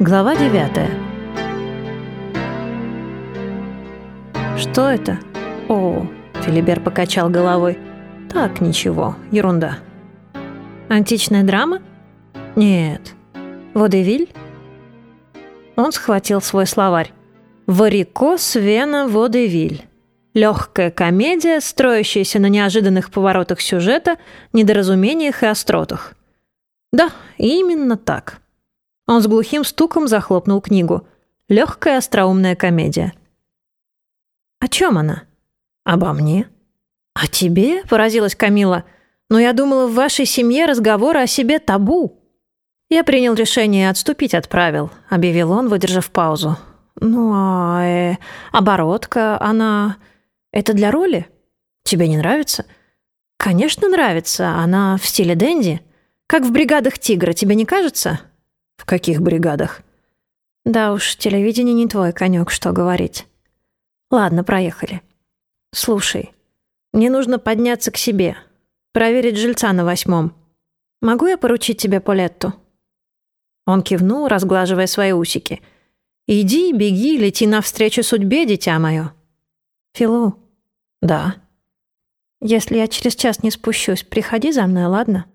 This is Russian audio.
Глава 9 «Что это?» «О, Филибер покачал головой. «Так, ничего, ерунда». «Античная драма?» «Нет». «Водевиль?» Он схватил свой словарь. «Варикоз, вена, водевиль». Легкая комедия, строящаяся на неожиданных поворотах сюжета, недоразумениях и остротах. Да, именно так. Он с глухим стуком захлопнул книгу. Легкая остроумная комедия. «О чем она?» «Обо мне». «О тебе?» — поразилась Камила. «Но я думала, в вашей семье разговоры о себе табу». «Я принял решение отступить от правил», — объявил он, выдержав паузу. «Ну, а э, оборотка, она... Это для роли? Тебе не нравится?» «Конечно, нравится. Она в стиле Дэнди. Как в «Бригадах Тигра», тебе не кажется?» «В каких бригадах?» «Да уж, телевидение не твой конек, что говорить». «Ладно, проехали. Слушай, мне нужно подняться к себе, проверить жильца на восьмом. Могу я поручить тебе Полетту?» Он кивнул, разглаживая свои усики. «Иди, беги, лети навстречу судьбе, дитя мое». «Филу?» «Да». «Если я через час не спущусь, приходи за мной, ладно?»